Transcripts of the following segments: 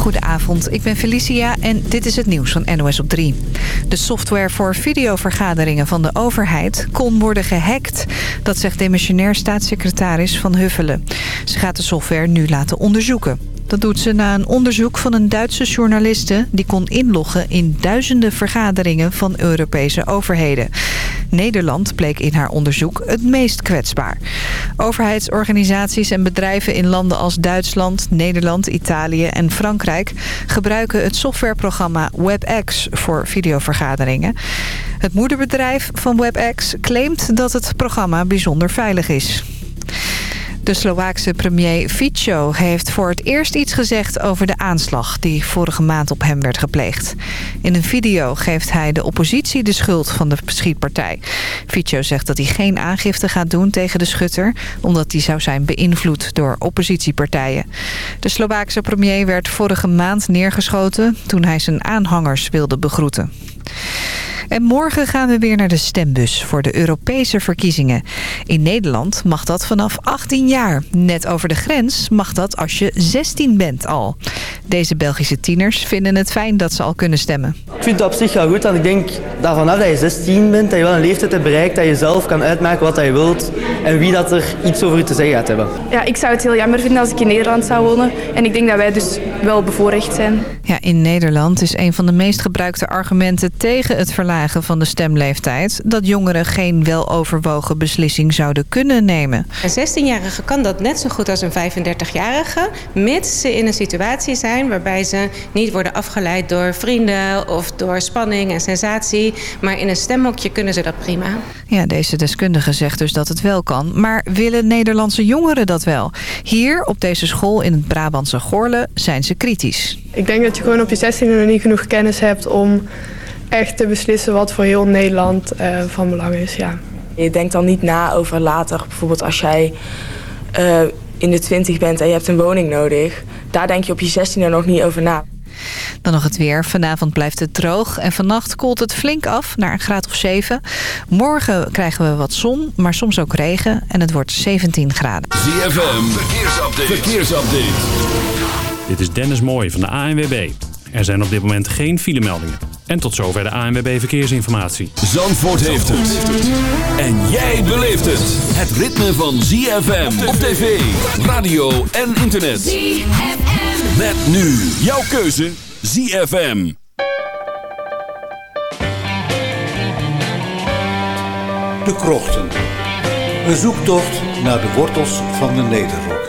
Goedenavond, ik ben Felicia en dit is het nieuws van NOS op 3. De software voor videovergaderingen van de overheid kon worden gehackt. Dat zegt demissionair staatssecretaris Van Huffelen. Ze gaat de software nu laten onderzoeken. Dat doet ze na een onderzoek van een Duitse journaliste... die kon inloggen in duizenden vergaderingen van Europese overheden. Nederland bleek in haar onderzoek het meest kwetsbaar. Overheidsorganisaties en bedrijven in landen als Duitsland, Nederland, Italië en Frankrijk... gebruiken het softwareprogramma WebEx voor videovergaderingen. Het moederbedrijf van WebEx claimt dat het programma bijzonder veilig is. De Slovaakse premier Fico heeft voor het eerst iets gezegd over de aanslag die vorige maand op hem werd gepleegd. In een video geeft hij de oppositie de schuld van de schietpartij. Fico zegt dat hij geen aangifte gaat doen tegen de schutter, omdat hij zou zijn beïnvloed door oppositiepartijen. De Slovaakse premier werd vorige maand neergeschoten toen hij zijn aanhangers wilde begroeten. En morgen gaan we weer naar de stembus voor de Europese verkiezingen. In Nederland mag dat vanaf 18 jaar. Net over de grens mag dat als je 16 bent al. Deze Belgische tieners vinden het fijn dat ze al kunnen stemmen. Ik vind het op zich wel goed, want ik denk dat vanaf dat je 16 bent, dat je wel een leeftijd hebt bereikt, dat je zelf kan uitmaken wat je wilt en wie dat er iets over je te zeggen gaat hebben. Ja, ik zou het heel jammer vinden als ik in Nederland zou wonen. En ik denk dat wij dus wel bevoorrecht zijn. Ja, in Nederland is een van de meest gebruikte argumenten tegen het verlagen van de stemleeftijd... dat jongeren geen weloverwogen beslissing zouden kunnen nemen. Een 16-jarige kan dat net zo goed als een 35-jarige... mits ze in een situatie zijn waarbij ze niet worden afgeleid door vrienden... of door spanning en sensatie. Maar in een stemmokje kunnen ze dat prima. Ja, deze deskundige zegt dus dat het wel kan. Maar willen Nederlandse jongeren dat wel? Hier, op deze school in het Brabantse Gorle, zijn ze kritisch. Ik denk dat je gewoon op je 16e nog niet genoeg kennis hebt om echt te beslissen wat voor heel Nederland uh, van belang is. Ja. Je denkt dan niet na over later, bijvoorbeeld als jij uh, in de 20 bent en je hebt een woning nodig. Daar denk je op je 16e nog niet over na. Dan nog het weer. Vanavond blijft het droog en vannacht koelt het flink af naar een graad of 7. Morgen krijgen we wat zon, maar soms ook regen en het wordt 17 graden. ZFM, verkeersupdate. verkeersupdate. Dit is Dennis Mooij van de ANWB. Er zijn op dit moment geen filemeldingen. En tot zover de ANWB Verkeersinformatie. Zandvoort heeft het. En jij beleeft het. Het ritme van ZFM op tv, radio en internet. ZFM. Met nu jouw keuze ZFM. De Krochten. Een zoektocht naar de wortels van de Nederrok.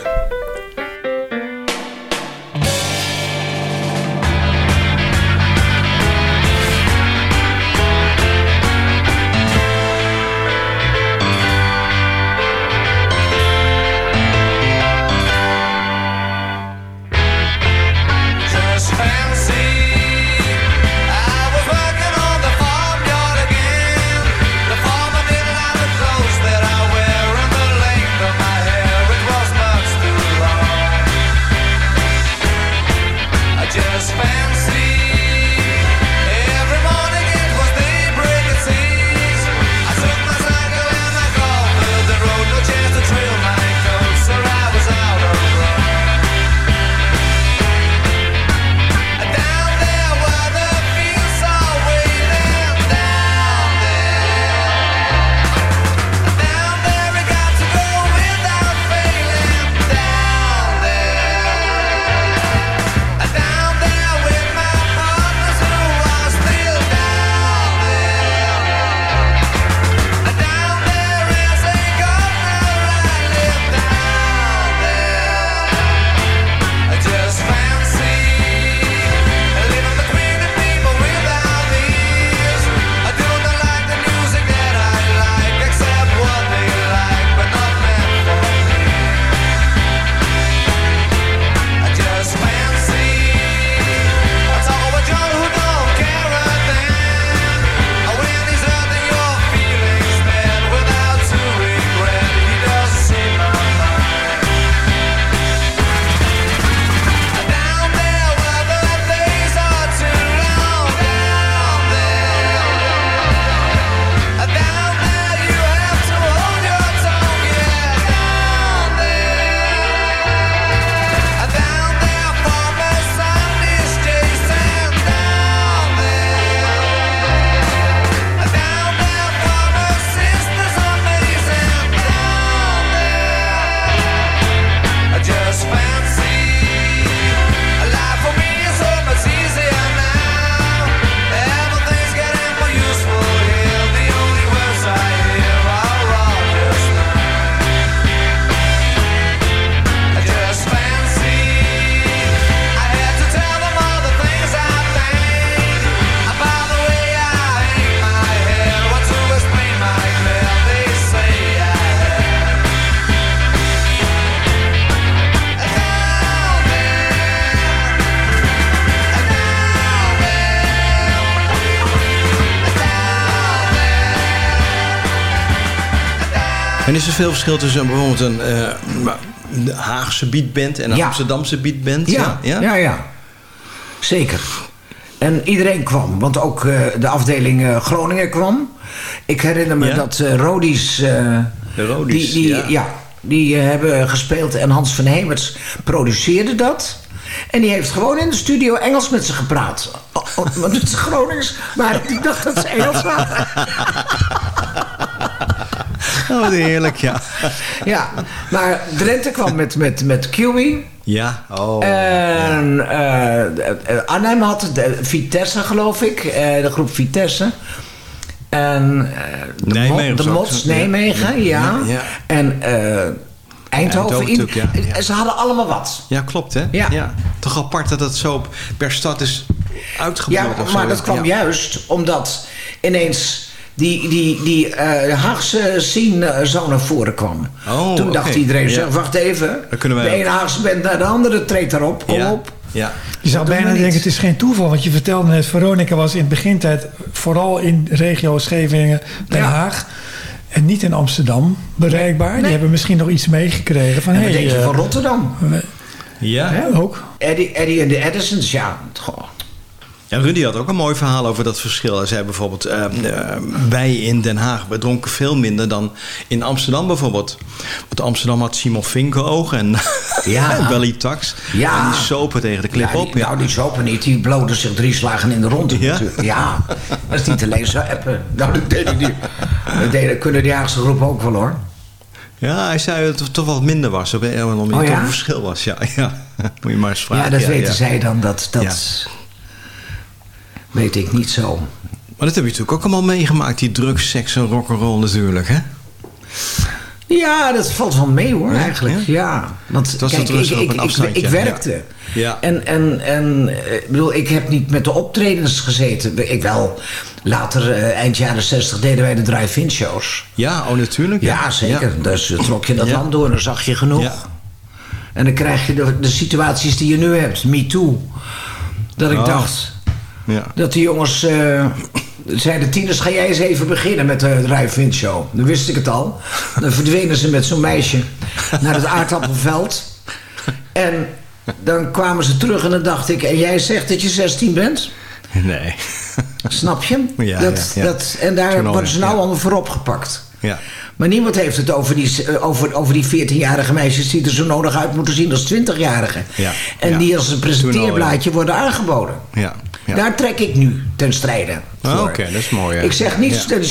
En is er veel verschil tussen bijvoorbeeld een uh, Haagse beatband en een Ja. Amsterdamse beatband? Ja, ja, ja. Zeker. En iedereen kwam, want ook eh, de afdeling eh, Groningen kwam. Ik herinner me dat eh Rodies... eh, De Rodies, die, die, ja. die eh, hebben gespeeld en Hans van Hemerts produceerde dat. En die heeft gewoon in de studio Engels met ze gepraat. Want het is Gronings, maar die dacht dat ze Engels waren. Oh, wat heerlijk, ja. Ja, maar Drenthe kwam met, met, met Kiwi. Ja, oh. En eh, eh, Arnhem had de Vitesse, geloof ik. eh, de groep Vitesse. En eh, de, Nijmegen Mo- de Mots ja. Nijmegen, ja. Ja, ja. En Eindhoven. Eindhoven in- ja, ja. Ze hadden allemaal wat. Ja, klopt, hè? Ja. Toch apart dat het zo per stad is uitgebreid Ja, zo. maar dat kwam Ja. juist omdat ineens die, die, die eh, Haagse scene eh, zo naar voren kwam. Oh, Toen dacht iedereen, Ja. zeg, wacht even. Dan kunnen wij de ene Haagse band naar de andere treedt daarop. Kom Ja. op. Ja. Je zou bijna niet. denken, het is geen toeval. Want je vertelde net, Veronica was in het begintijd vooral in regio Scheveningen, Den Ja. Haag. En niet in Amsterdam bereikbaar. Die hebben misschien nog iets meegekregen van... En hey, denk je eh, van Rotterdam? Ja. hè, ook. Eddie, Eddie en de Edisons, ja. goh. Ja, Rudy had ook een mooi verhaal over dat verschil. Hij zei bijvoorbeeld, eh, eh, wij in Den Haag, we dronken veel minder dan in Amsterdam bijvoorbeeld. Want Amsterdam had Simon Vinkoog en, Ja. en Belly Tax. Ja. En die sopen tegen de klip Ja, op. Ja. Nou, die zopen niet. Die bloden zich drie slagen in de ronde Ja? natuurlijk. Ja, dat is niet te lezen appen. Nou, dat deden die. Dat deden, kunnen die Haagse groepen ook wel hoor. ja, hij zei dat het toch wat minder was. Op een of andere manier Oh, toch een verschil was. Ja, ja. Moet je maar eens vragen. ja, dat weten zij dan. Dat, dat weet ik niet zo. Maar dat heb je natuurlijk ook allemaal meegemaakt. Die drugs, seks en rock'n'roll natuurlijk, hè? Ja, dat valt wel mee hoor, Ja, eigenlijk. Ja. Want Het was kijk, ik, op een ik, ik, ik werkte. Ja. En, en, en eh, ik bedoel, ik heb niet met de optredens gezeten. Ik wel. Later, eh, eind jaren 60, deden wij de drive-in shows. Ja, oh natuurlijk. Ja, zeker. Dus eh, trok je dat Ja. land door en dan zag je genoeg. Ja. En dan krijg je de, de situaties die je nu hebt. Me too. Dat ik Oh. dacht Ja. dat die jongens eh, zeiden... Tieners, ga jij eens even beginnen met de drive-in show. Dan wist ik het al. Dan verdwenen ze met zo'n meisje naar het aardappelveld. En dan kwamen ze terug en dan dacht ik... En jij zegt dat je 16 bent? Nee. Snap je? Ja, dat, ja, ja. Dat, en daar worden ze nou allemaal voor opgepakt. Ja. Maar niemand heeft het over die, eh, over, over die 14-jarige meisjes die er zo nodig uit moeten zien als 20-jarigen. Ja, En die als een presenteerblaadje worden aangeboden. Ja. Ja. Daar trek ik nu ten strijde. Ah, voor. Oké, dat is mooi. ja. Ik zeg niet, Ja. Mhm. die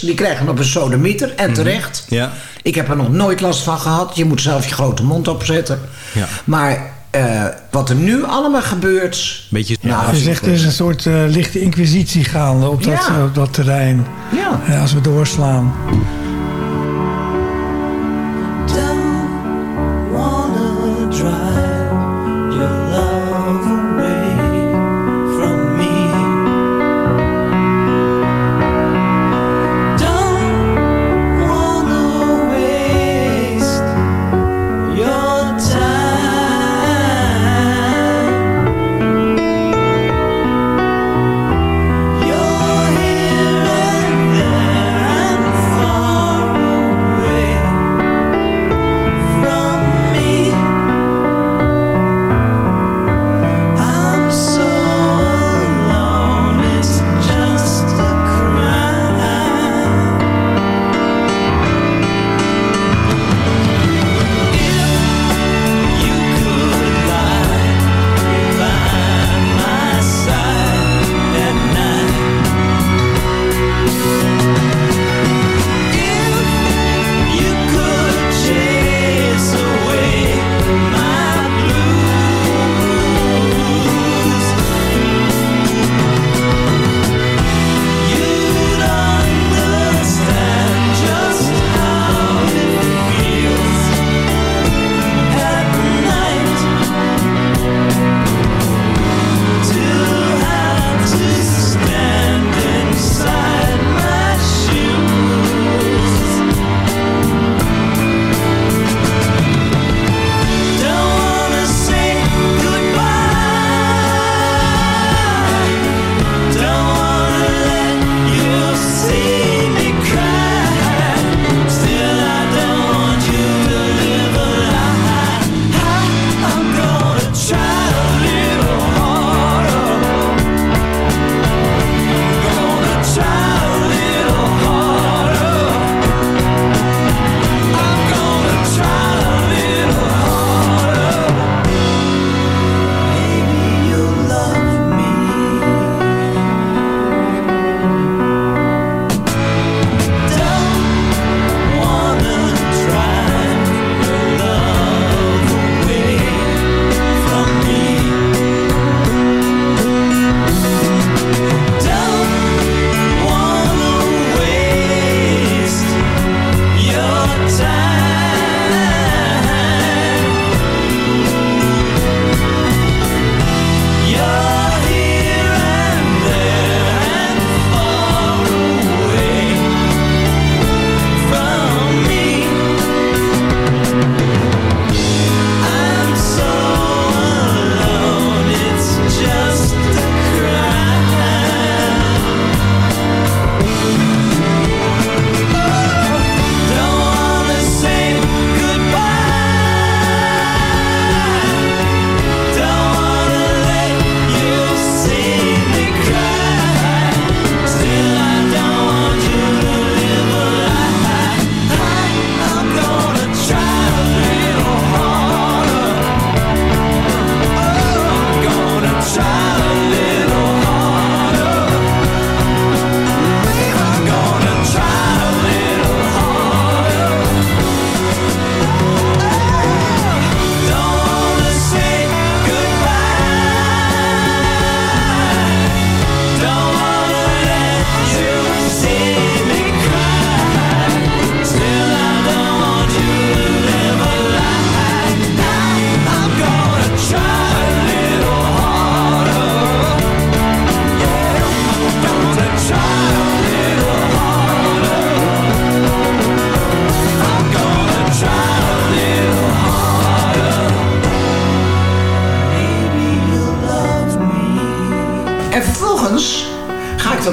die krijgen op een sodemieter en terecht. Ja. Ik heb er nog nooit last van gehad. Je moet zelf je grote mond opzetten. Ja. Maar eh, wat er nu allemaal gebeurt... Beetje, Nou, Je zegt er is een soort eh, lichte inquisitie gaande op dat, Ja. op dat terrein. Ja. Eh, als we doorslaan.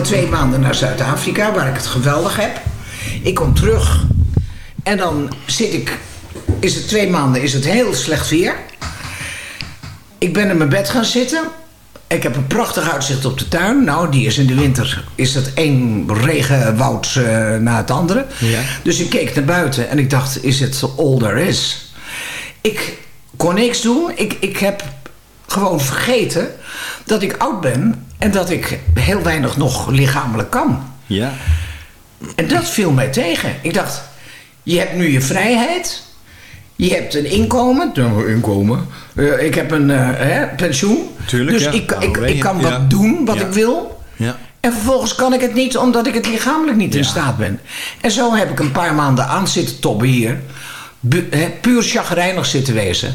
Twee maanden naar Zuid-Afrika, waar ik het geweldig heb. Ik kom terug en dan zit ik, is het twee maanden, is het heel slecht weer. Ik ben in mijn bed gaan zitten. Ik heb een prachtig uitzicht op de tuin. Nou, die is in de winter, is het één regenwoud eh, na het andere. Ja. Dus ik keek naar buiten en ik dacht, is het all there is? Ik kon niks doen. Ik, ik heb gewoon vergeten dat ik oud ben en dat ik heel weinig nog lichamelijk kan. Ja. En dat viel mij tegen. Ik dacht, je hebt nu je vrijheid. Je hebt een inkomen. Nou, inkomen. Eh, ik heb een eh, hè, pensioen. Tuurlijk, dus ja. ik, ik, AOW, ik kan wat ja. doen wat Ja. ik wil. Ja. En vervolgens kan ik het niet omdat ik het lichamelijk niet in staat ben. En zo heb ik een paar maanden aan zitten tobben hier. Bu- hè, puur chagrijnig zitten wezen.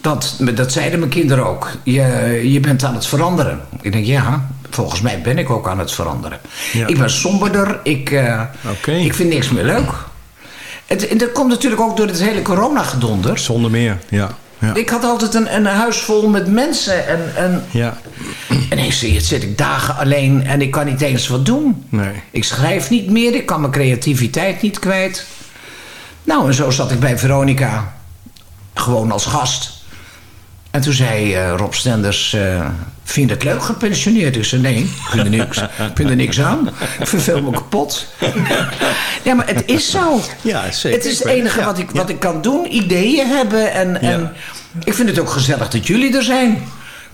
Dat, dat zeiden mijn kinderen ook. Je, je bent aan het veranderen. Ik denk, ja, volgens mij ben ik ook aan het veranderen. Ja. Ik ben somberder. Ik, eh, ik vind niks meer leuk. Het, en dat komt natuurlijk ook door het hele corona-gedonder. Zonder meer, ja. Ja. Ik had altijd een, een huis vol met mensen. En, en ja. ineens zit zit ik dagen alleen en ik kan niet eens wat doen. Nee. Ik schrijf niet meer, ik kan mijn creativiteit niet kwijt. Nou, en zo zat ik bij Veronica. Gewoon als gast. En toen zei eh, Rob Stenders... eh, vind je het leuk gepensioneerd? Ik zei, nee, ik vind er niks, ik vind er niks aan. Ik verveel me kapot. ja, maar het is zo. Ja, zeker. Het is het enige ja. wat, ik, wat ik kan doen. Ideeën hebben. En, en ik vind het ook gezellig dat jullie er zijn.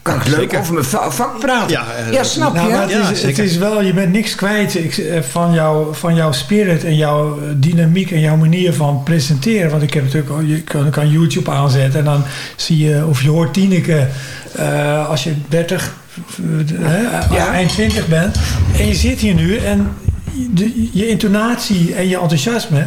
Kan ik leuk over mijn va- vak praten. Ja, Ja, eh, snap Nou, je? maar het, Ja, is, het zeker. is wel, je bent niks kwijt ik, eh, van, jou, van jouw spirit en jouw eh, dynamiek en jouw manier van presenteren. Want ik heb natuurlijk, je kan, kan YouTube aanzetten en dan zie je, of je hoort Tineke eh, als je 30, eh, Ja. eind 20 bent. En je zit hier nu en de, je intonatie en je enthousiasme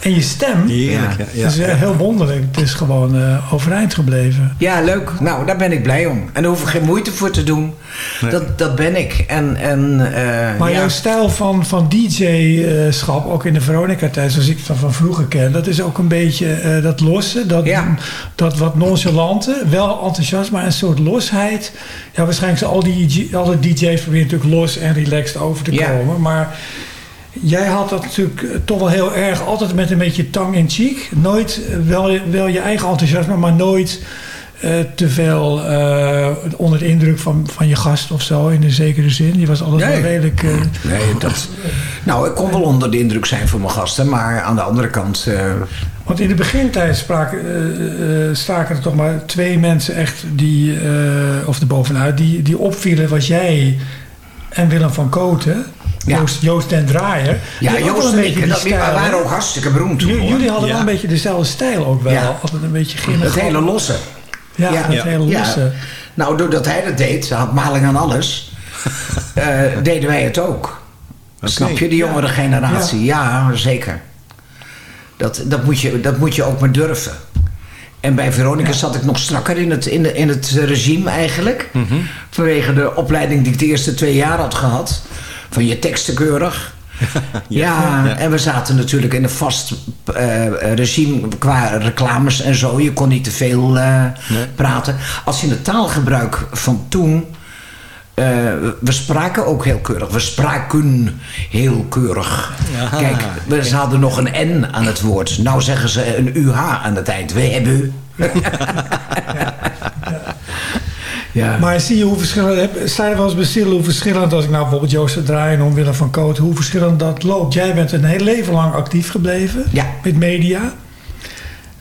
en je stem, Heerlijk, ja. ja, dat is eh, ja. heel wonderlijk. Het is gewoon eh, overeind gebleven. Ja, leuk. Nou, daar ben ik blij om. En daar hoef ik geen moeite voor te doen. Nee. Dat, dat ben ik. En, en, eh, Maar ja. jouw stijl van, van DJ-schap, ook in de Veronica-tijd, zoals ik het van vroeger ken, dat is ook een beetje eh, dat losse, dat, Ja. dat wat nonchalante, wel enthousiast, maar een soort losheid. Ja, waarschijnlijk zijn al die, alle DJ's proberen natuurlijk los en relaxed over te Ja. komen, maar jij had dat natuurlijk eh, toch wel heel erg, altijd met een beetje tang in cheek. Nooit, eh, wel, wel je eigen enthousiasme, maar nooit eh, te veel onder de indruk van, van je gast of zo, in een zekere zin. Je was altijd Nee. wel redelijk... Nee, dat... Nou, ik kon wel onder de indruk zijn van mijn gasten. Maar aan de andere kant... Want in de begintijd spraken, staken er toch maar twee mensen echt die, of erbovenuit, die, die opvielen was jij en Willem van Koten. Ja. Joost, Joost den Draaier. ja, Joost een en beetje ik, die dat, waren ook hartstikke beroemd toen. J-. Jullie hadden Ja. wel een beetje dezelfde stijl ook wel. Ja. Altijd een beetje grimmig. Het hele losse. Ja, Ja. het Ja. hele Ja. losse. Nou, doordat hij dat deed, hij had maling aan alles, eh, deden wij het ook. Snap je, de jongere generatie? Ja, zeker. Dat, dat, moet je, dat moet je ook maar durven. En bij Veronica zat ik nog strakker in het, in de, in het regime eigenlijk. Mhm. Vanwege de opleiding die ik de eerste twee jaar had gehad. Van je teksten keurig. Ja, Ja. en we zaten natuurlijk in een vast eh, regime qua reclames en zo. Je kon niet te veel eh, Nee. praten. Als je het taalgebruik van toen... eh, we spraken ook heel keurig. We spraken heel keurig. Ja. Kijk, we ze hadden nog een N aan het woord. Nou zeggen ze een UH aan het eind. We hebben... ja. Maar zie je hoe verschillend, sta je wel eens hoe verschillend, als ik nou bijvoorbeeld Joost de Draaier en Willem van Koot, hoe verschillend dat loopt. Jij bent een heel leven lang actief gebleven Ja. met media.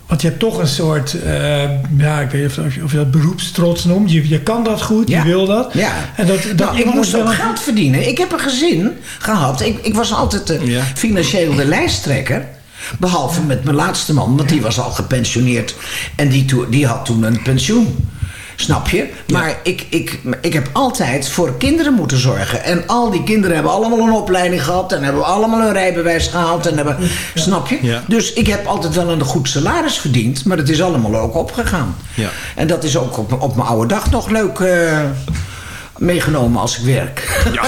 Want je hebt toch een soort, eh, ja, ik weet niet of je, of je dat beroepstrots noemt. Je, je kan dat goed, Ja. je wil dat. Ja. En dat, dat nou, ik moest ook een- geld verdienen. Ik heb een gezin gehad. Ik, ik was altijd de, Ja. financieel de lijsttrekker. Behalve met mijn laatste man, want die was al gepensioneerd. En die, die had toen een pensioen. Snap je? Maar ik, ik, ik heb altijd voor kinderen moeten zorgen. En al die kinderen hebben allemaal een opleiding gehad. En hebben allemaal een rijbewijs gehaald. En hebben, Snap je? Ja. Dus ik heb altijd wel een goed salaris verdiend. Maar het is allemaal ook opgegaan. Ja. En dat is ook op, op mijn oude dag nog leuk eh, meegenomen als ik werk. Ja,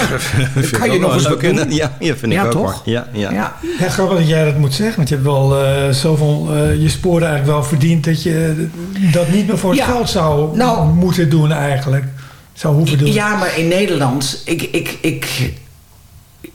Dat kan je nog eens wat doen. Ja, ja, vind ik Ja, ook toch? hoor. Ja, ja. Ja. Ja, grappig dat jij dat moet zeggen. Want je hebt wel eh, zoveel eh, je sporen eigenlijk wel verdiend dat je dat niet meer voor het Ja. geld zou Nou. moeten doen eigenlijk. Zo, hoe bedoel je? Ja, maar in Nederland, ik, ik, ik,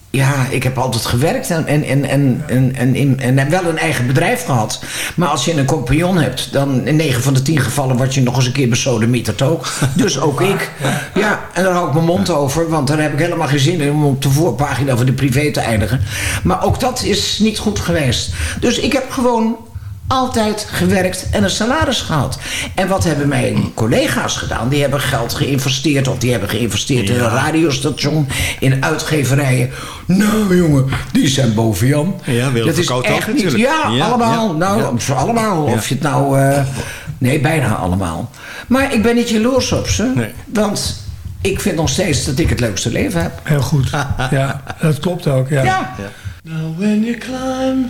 ja, ik heb altijd gewerkt en, en, en, en, en, en, en heb wel een eigen bedrijf gehad. Maar als je een compagnon hebt, dan in 9 van de 10 gevallen word je nog eens een keer besodemieterd ook. Dus ook ik. Ja, en daar hou ik mijn mond over, want daar heb ik helemaal geen zin in om op de voorpagina van de privé te eindigen. Maar ook dat is niet goed geweest. Dus ik heb gewoon altijd gewerkt en een salaris gehad. En wat hebben mijn collega's gedaan? Die hebben geld geïnvesteerd of die hebben geïnvesteerd in een radiostation, in uitgeverijen. Nou jongen, die zijn boven Jan. Ja, Dat is echt niet. natuurlijk. Ja, Ja, allemaal. ja, nou, allemaal. Ja. Of je het nou. eh, nee, bijna allemaal. Maar ik ben niet jaloers op ze. Want ik vind nog steeds dat ik het leukste leven heb. Heel goed. Ja, dat klopt ook. Ja. Ja. Now when you climb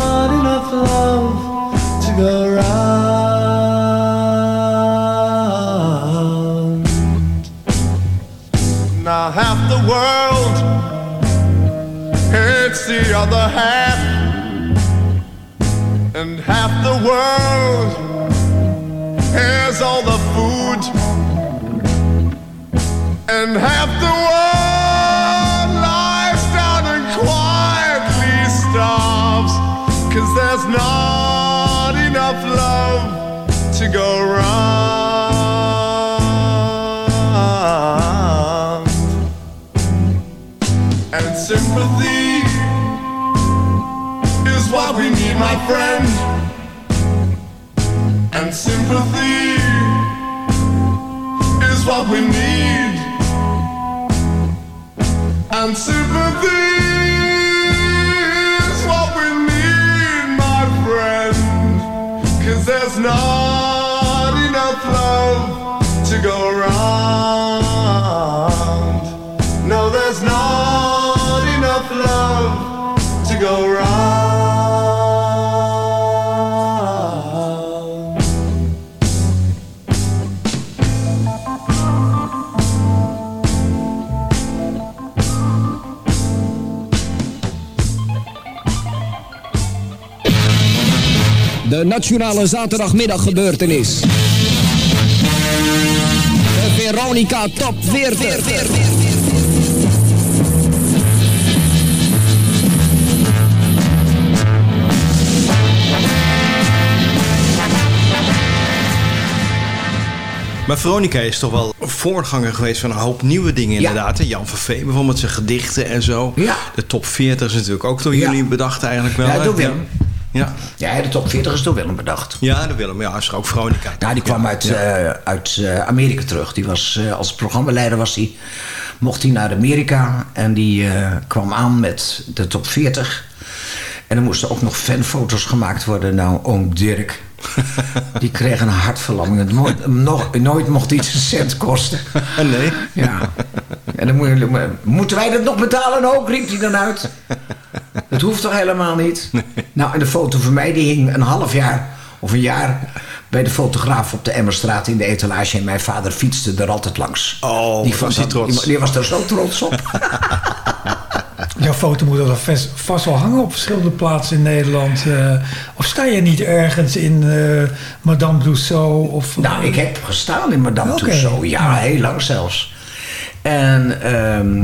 love to go around. Now half the world hates the other half, and half the world has all the food, and half the world to go round. And sympathy is what we need, my friend. And sympathy is what we need. And sympathy De nationale zaterdagmiddaggebeurtenis. De Veronica Top 40. Maar Veronica is toch wel voorganger geweest van een hoop nieuwe dingen inderdaad. hè? Jan van Veen bijvoorbeeld, zijn gedichten en zo. Ja. De top 40 is natuurlijk ook door Ja. jullie bedacht eigenlijk wel. Ja, door. Ja. Ja, de top 40 is door Willem bedacht. Ja, door Willem. Ja, is ook Veronica. Nou, die kwam uit, eh, uit eh, Amerika terug. Die was, eh, als programmaleider was hij, mocht hij naar Amerika. En die kwam aan met de top 40. En er moesten ook nog fanfoto's gemaakt worden. Nou, oom Dirk, die kreeg een hartverlamming. Het Nooit, nog, nooit mocht iets een cent kosten. Nee? Ja. En dan moet je, moeten wij dat nog betalen ook, riep hij dan uit. Dat hoeft toch helemaal niet? Nou, en de foto van mij die hing een half jaar of een jaar bij de fotograaf op de Emmerstraat in de etalage. En mijn vader fietste er altijd langs. Oh, die, was hij dat- trots? Die, die was er zo trots op. Jouw foto moet er vast, vast wel hangen op verschillende plaatsen in Nederland. eh, of sta je niet ergens in eh, Madame Tussauds? Of, Nou, ik heb gestaan in Madame. Tussauds. Ja, heel lang zelfs. En ehm,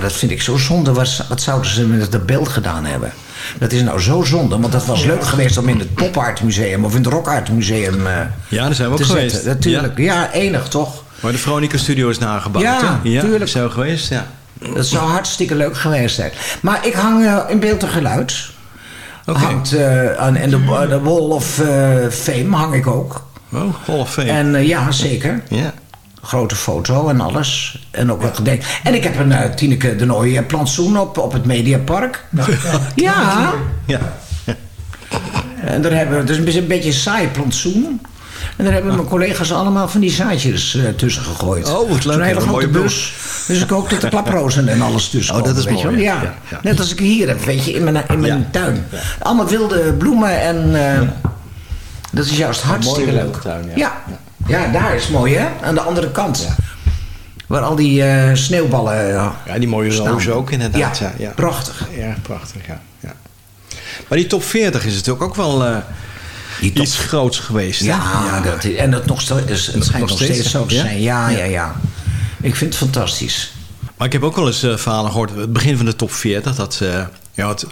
ja, dat vind ik zo zonde. Wat, wat zouden ze met dat beeld gedaan hebben? Dat is nou zo zonde, want dat was leuk geweest om in het Pop Art Museum of in het Rock Art Museum eh, Ja, daar zijn we ook geweest. zetten. Natuurlijk, ja. enig toch? Maar de Veronica Studio is nagebouwd, Ja, hè? tuurlijk. Zo geweest, ja. Dat zou hartstikke leuk geweest zijn. Maar ik hang eh, in beeld en geluid. Hangt eh, aan, en de, de Wall of Fame hang ik ook. Oh, Hall of Fame. En ja, zeker. Ja. Grote foto en alles. En ook wat gedenk. En ik heb een uh, Tineke de Nooie plantsoen op, op het Mediapark. Ja. Ja. En daar hebben we, het is een beetje een saai plantsoen. En daar hebben mijn collega's allemaal van die zaadjes uh, tussen gegooid. Oh, wat leuk. Zo'n hele Een grote mooie bus. Dus ik hoop dat de klaprozen en alles tussen Oh, dat is mooi, ja. Ja. Ja, ja. Net als ik hier heb, weet je, in mijn, in mijn tuin. Allemaal wilde bloemen en... Uh, dat is juist hartstikke leuk. Tuin, ja. Ja. daar is mooi, hè? Aan de andere kant. Waar al die uh, sneeuwballen Ja, die mooie rozen ook inderdaad. Ja, ja, prachtig. Ja, prachtig, ja. ja. Maar die top 40 is natuurlijk ook wel uh, iets groots geweest. Ja, ja. Dat, en dat nog steeds, het schijnt nog steeds, steeds zo te zijn. Ja, ja, ja, Ik vind het fantastisch. Maar ik heb ook wel eens uh, verhalen gehoord, het begin van de top 40, dat ja, het,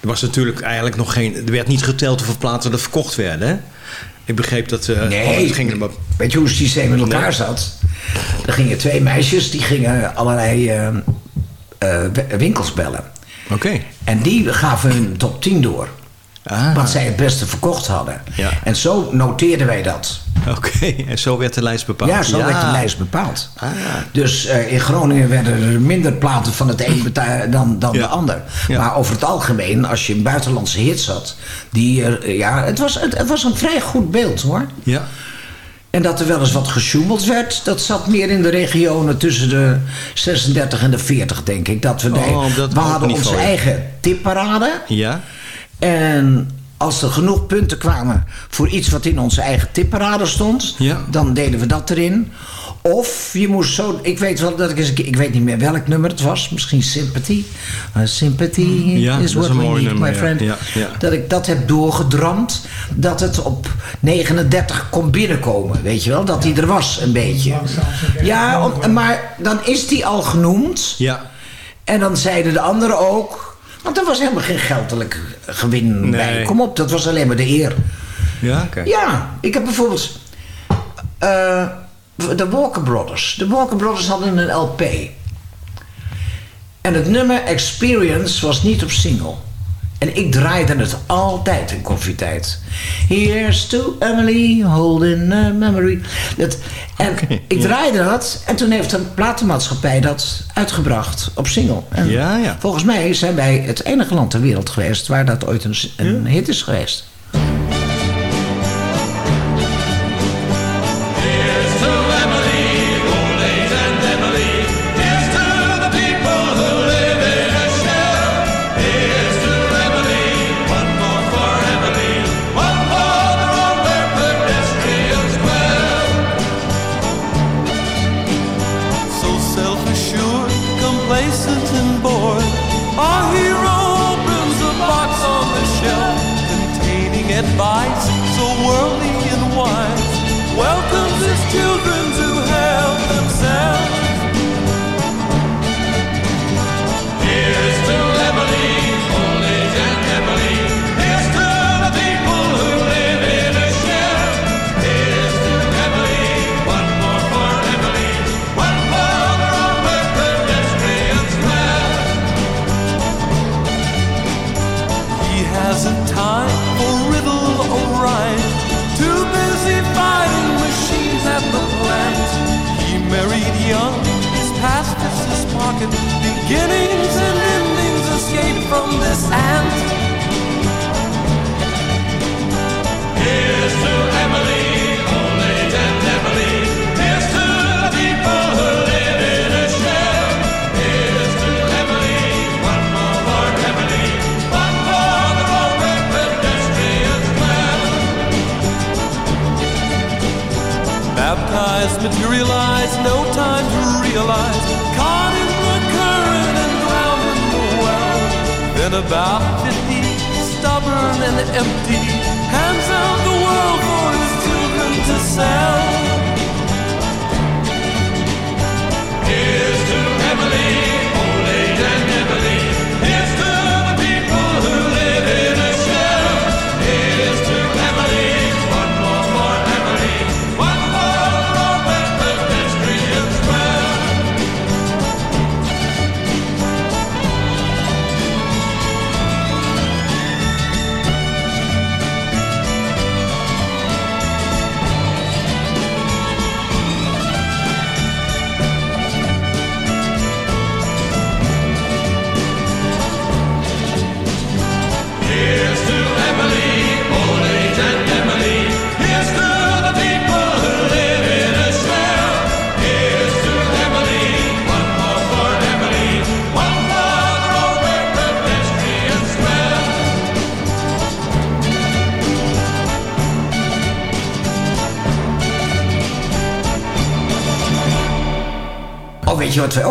er was natuurlijk eigenlijk nog geen, er werd niet geteld hoeveel platen er verkocht werden. Hè? Ik begreep dat. Uh, nee, ging maar... weet je hoe het systeem in elkaar nee. zat? Er gingen twee meisjes die gingen allerlei winkels bellen. Oké. Okay. En die gaven hun top 10 door. Ah. Wat zij het beste verkocht hadden. Ja. En zo noteerden wij dat. Oké, okay. en zo werd de lijst bepaald. Ja, zo ja. werd de lijst bepaald. Ah. Dus uh, in Groningen werden er minder platen van het een dan, dan de ander. Ja. Maar over het algemeen, als je een buitenlandse hits had... Die, uh, ja, het, was, het, het was een vrij goed beeld, hoor. Ja. En dat er wel eens wat gesjoemeld werd, dat zat meer in de regionen tussen de 36 en de 40, denk ik. Dat we, oh, dat we hadden onze eigen tipparade. Ja. En als er genoeg punten kwamen voor iets wat in onze eigen tipparade stond, ja. dan deden we dat erin. Of je moest zo. Ik weet wel dat ik eens. Ik weet niet meer welk nummer het was. Misschien Sympathy. Uh, sympathy ja, is what we need, nummer, my friend. Ja, dat ik dat heb doorgedramd. Dat het op 39 kon binnenkomen. Weet je wel? Dat hij er was, een beetje. Ja, om, maar dan is die al genoemd. Ja. En dan zeiden de anderen ook. Want er was helemaal geen geldelijk gewin nee. bij. Kom op, dat was alleen maar de eer. Ja, oké. Okay. Ja, ik heb bijvoorbeeld... Uh, de Walker Brothers. De Walker Brothers hadden een LP. En het nummer Experience was niet op single. En ik draaide het altijd in koffietijd. Here's to Emily, holding a memory. Dat, en okay, ik draaide yeah. dat. En toen heeft een platenmaatschappij dat uitgebracht op single. En ja, ja. volgens mij zijn wij het enige land ter wereld geweest... waar dat ooit een, een ja. hit is geweest.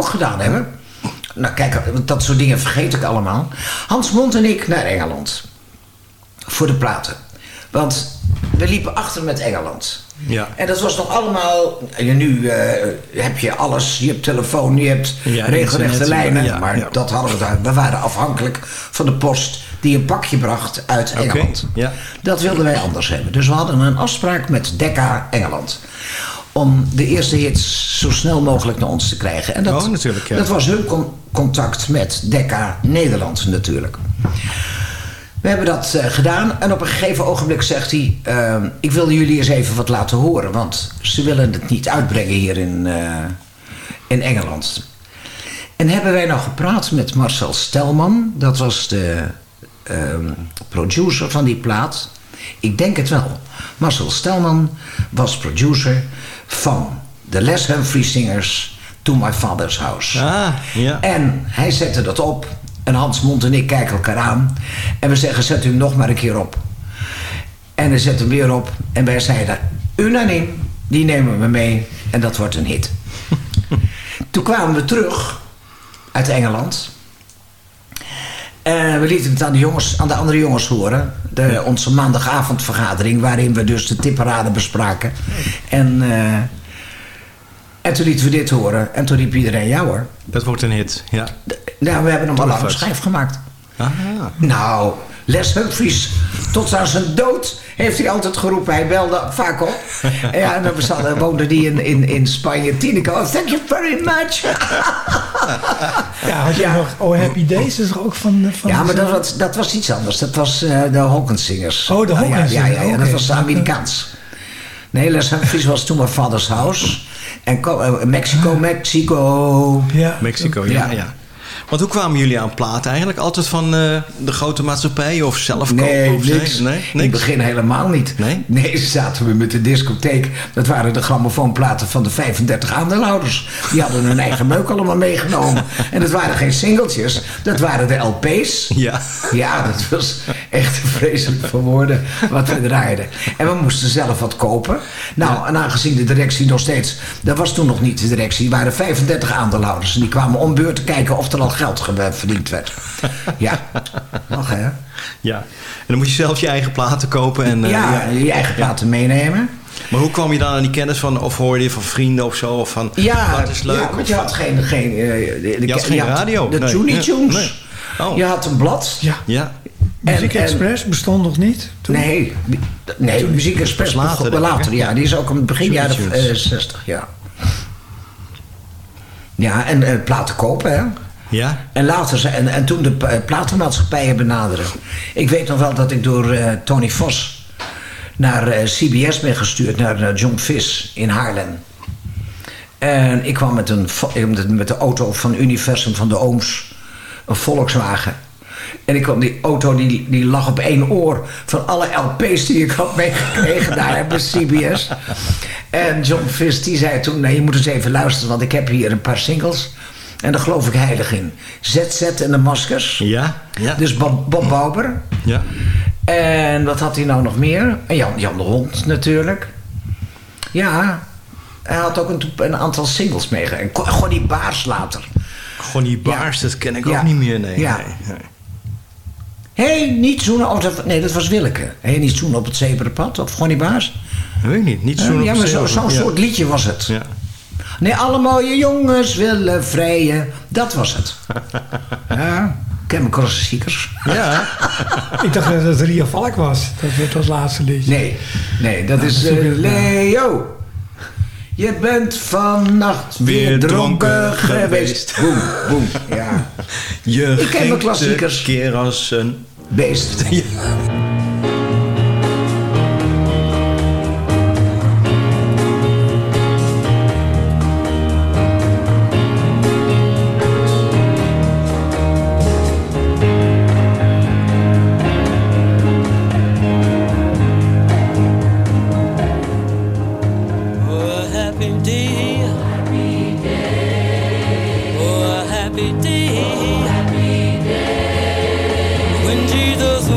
Ook gedaan hebben? Nou, kijk, dat soort dingen vergeet ik allemaal. Hans Mond en ik naar Engeland. Voor de platen. Want we liepen achter met Engeland. Ja. En dat was nog allemaal... Nu eh, heb je alles. Je hebt telefoon, je hebt Ja, regelrechte lijnen. ja, maar dat hadden we daar. We waren afhankelijk van de post die een pakje bracht uit Engeland. ja. Dat wilden wij anders hebben. Dus we hadden een afspraak met Decca Engeland. Om de eerste hits zo snel mogelijk naar ons te krijgen. En dat, Oh, natuurlijk, ja. dat was hun con- contact met Decca Nederland natuurlijk. We hebben dat eh, gedaan en op een gegeven ogenblik zegt hij... eh, ik wil jullie eens even wat laten horen... want ze willen het niet uitbrengen hier in, eh, in Engeland. En hebben wij nou gepraat met Marcel Stelman... dat was de ehm, producer van die plaat. Ik denk het wel. Marcel Stelman was producer van de Les Humphrey Singers... To My Father's House. Ah, ja. En hij zette dat op. En Hans Mond en ik kijken elkaar aan. En we zeggen, zet u hem nog maar een keer op. En hij zet hem weer op. En wij zeiden, unaniem, die nemen we mee. En dat wordt een hit. Toen kwamen we terug uit Engeland. En we lieten het aan de, jongens, aan de andere jongens horen. De, Onze maandagavondvergadering, waarin we dus de tipperaden bespraken. En, eh, en toen lieten we dit horen. En toen riep iedereen, ja hoor. Dat wordt een hit, ja. Nou, we hebben hem al lang schijf gemaakt. Ah, Nou, Les Humphries, tot aan zijn dood heeft hij altijd geroepen. Hij belde vaak op. En ja, en dan woonde hij in, in, in Spanje. Tineke, oh, thank you very much. Ja, had je nog Oh Happy Days, is er ook van... van Ja, maar dat was, dat was iets anders. Dat was eh, de Hawkins Singers. Oh, de Ah, Hawkins ja, ja, ja, ja, dat was Amerikaans. Nee, Les Humphries was toen mijn vaders house. En eh, Mexico, Mexico. Ja. Mexico, ja, ja. Want hoe kwamen jullie aan platen eigenlijk? Altijd van eh, de grote maatschappijen of zelf kopen? Nee, of niks. Nee, In het begin helemaal niet. Nee? Nee, zaten we met de discotheek. Dat waren de grammofoonplaten van de 35 aandeelhouders. Die hadden hun eigen meuk allemaal meegenomen. En dat waren geen singeltjes. Dat waren de LP's. Ja. Ja, dat was echt vreselijk voor woorden wat we draaiden. En we moesten zelf wat kopen. Nou, en aangezien de directie nog steeds... Dat was toen nog niet de directie. Er waren 35 aandeelhouders. En die kwamen om beurt te kijken of er al geld ge- verdiend werd. Ja, mag hè? Ja. En dan moet je zelf je eigen platen kopen. En, eh, ja, je eigen platen meenemen. Maar hoe kwam je dan aan die kennis van, of hoorde je van vrienden of zo? Of van, Ja, dat is leuk? ja, want je had geen... geen eh, de, de- Je had geen radio? De Nee. Tunes. nee. Oh. Je had een blad. Ja. Ja. Muziek en- Express bestond nog niet toen? Nee, nee Muziek Express later, begon- later ja. Die is ook in het begin jaren Tunes. eh, 60, ja. Ja, en eh, platen kopen, hè. En later, en, en toen de eh, platenmaatschappijen benaderen. Ik weet nog wel dat ik door eh, Tony Vos naar eh, CBS ben gestuurd, naar John Vis in Haarlem. En ik kwam met, een, met de auto van Universum van de Ooms, een Volkswagen. En ik kwam, die auto die, die lag op één oor van alle LP's die ik had meegekregen daar bij CBS. En John Vis die zei toen, nee, je moet eens even luisteren, want ik heb hier een paar singles. En daar geloof ik heilig in. ZZ en de Maskers. Ja? Ja. Dus Bob, Bob Bauber. Ja. En wat had hij nou nog meer? En Jan, Jan de Hond natuurlijk. Ja, hij had ook een, een aantal singles meegekregen. Gewoon die baars later. Gonnie Baars, dat ken ik Ja. ook niet meer. Nee, Ja. nee, nee. Hé, hey, niet zoenen. Oh, dat, nee, dat was Willeke. Hé, hey, niet zoenen op het zebrapad. Of gewoon die baas. Dat weet ik niet. Niet Eh, zo'n ja, maar zo- zo'n soort liedje was het. Ja. Nee, alle mooie jongens willen vrijen. Dat was het. ja, ik ken mijn klassiekers. Ja. Ik dacht dat het Ria Valk was. Dat was dat laatste liedje. Nee, nee, dat Nou, is eh, ik- Leo. Je bent vannacht weer, Weer dronken, dronken geweest. geweest. Boem, boem. Ja. Je Ik ken mijn ging klassiekers. keer als een... Beest. Oh, Oh, a happy day. When Jesus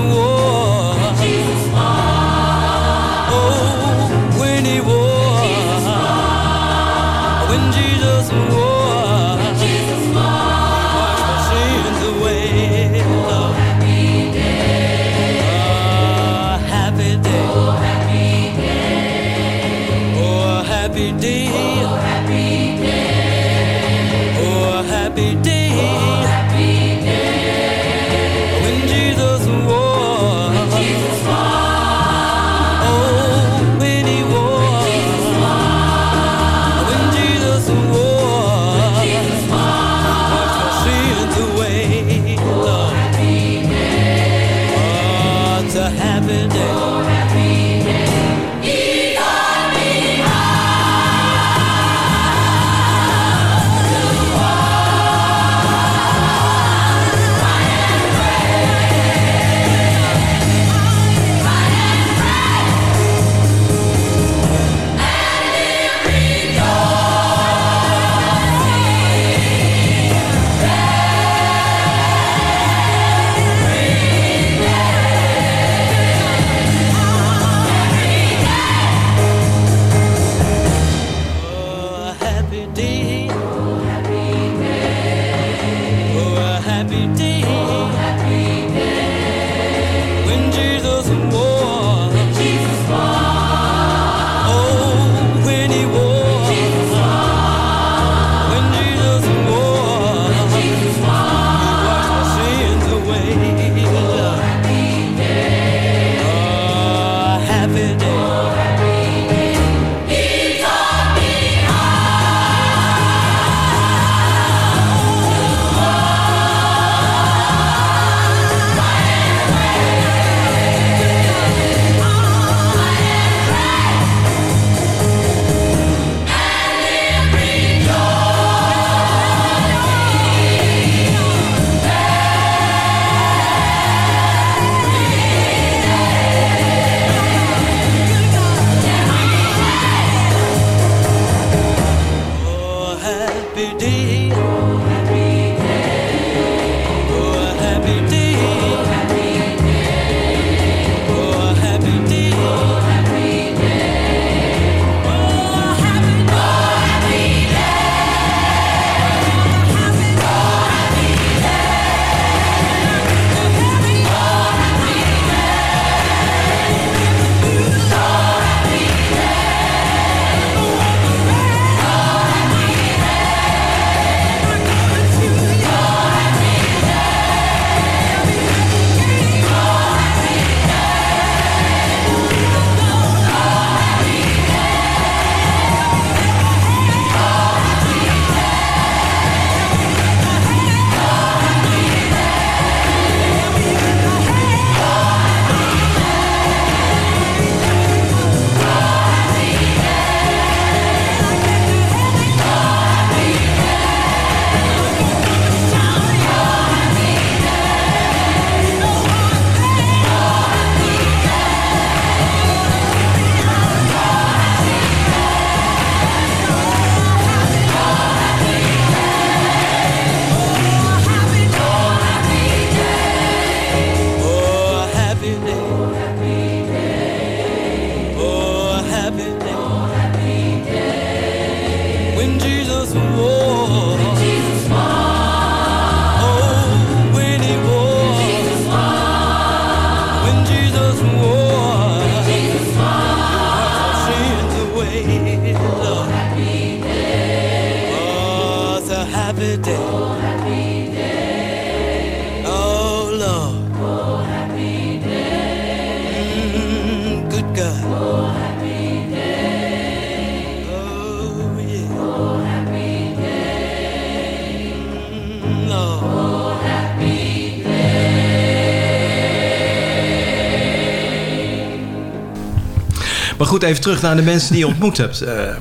goed, even terug naar de mensen die je ontmoet hebt. Eh,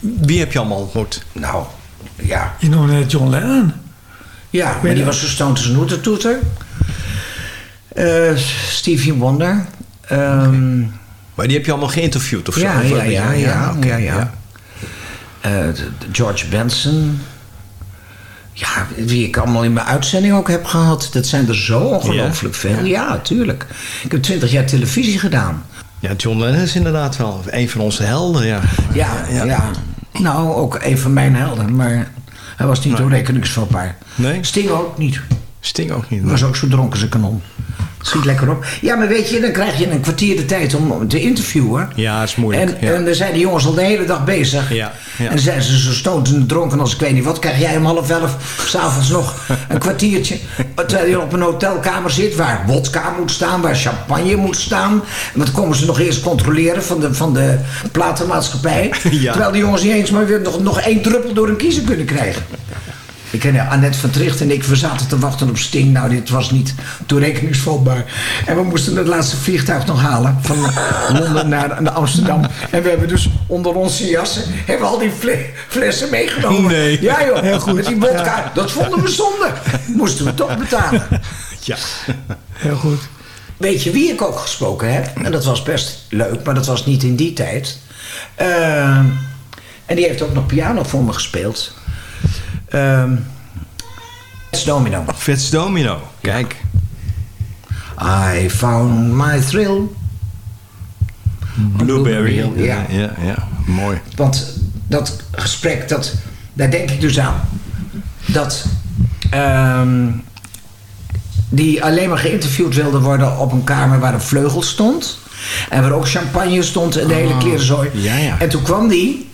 wie heb je allemaal ontmoet? Nou, ja. Je noemde net John Lennon. Ja, maar die was zo als een noetentoeter. Eh, Stevie Wonder. Ehm, Maar die heb je allemaal geïnterviewd of zo? ja, ja, ja, ja, oké, ja, ja. Eh, George Benson. Ja, wie ik allemaal in mijn uitzending ook heb gehad. Dat zijn er zo ongelooflijk veel. Ja, tuurlijk. Ik heb twintig jaar televisie gedaan. Ja, John Lennon is inderdaad wel een van onze helden, ja. Ja, ja. Nou, ook een van mijn helden. Maar hij was niet toerekeningsvatbaar. Nee? Sting ook niet. Sting ook niet. Hij was ook zo dronken als een kanon. Schiet lekker op. Ja, maar weet je, dan krijg je een kwartier de tijd om te interviewen. Ja, dat is moeilijk. En, ja. en dan zijn die jongens al de hele dag bezig. Ja, ja. En dan zijn ze zo stootend dronken als ik weet niet wat. Krijg jij om half elf s'avonds nog een kwartiertje. Terwijl je op een hotelkamer zit waar wodka moet staan, waar champagne moet staan. En dat komen ze nog eerst controleren van de, van de platenmaatschappij. Ja. Terwijl die jongens niet eens maar weer nog, nog één druppel door een kiezer kunnen krijgen. Ik ken ja, Annette van Tricht en ik, we zaten te wachten op Sting. Nou, dit was niet toerekeningsvatbaar. En we moesten het laatste vliegtuig nog halen. Van Londen naar, naar Amsterdam. En we hebben dus onder onze jassen... hebben we al die fle- flessen meegenomen. Nee. Ja joh, Heel goed. met die vodka. Ja. Dat vonden we zonde. Moesten we toch betalen. Ja. Heel goed. Weet je wie ik ook gesproken heb? En dat was best leuk, maar dat was niet in die tijd. Eh, en die heeft ook nog piano voor me gespeeld. Ehm Fats Domino. Fats Domino, kijk. I found my thrill. Blueberry. Ja. ja, ja. Mooi. Want dat gesprek, dat, daar denk ik dus aan. Dat ehm, die alleen maar geïnterviewd wilde worden op een kamer waar een vleugel stond. En waar ook champagne stond en de hele Ah, klerenzooi. ja, ja. En toen kwam die.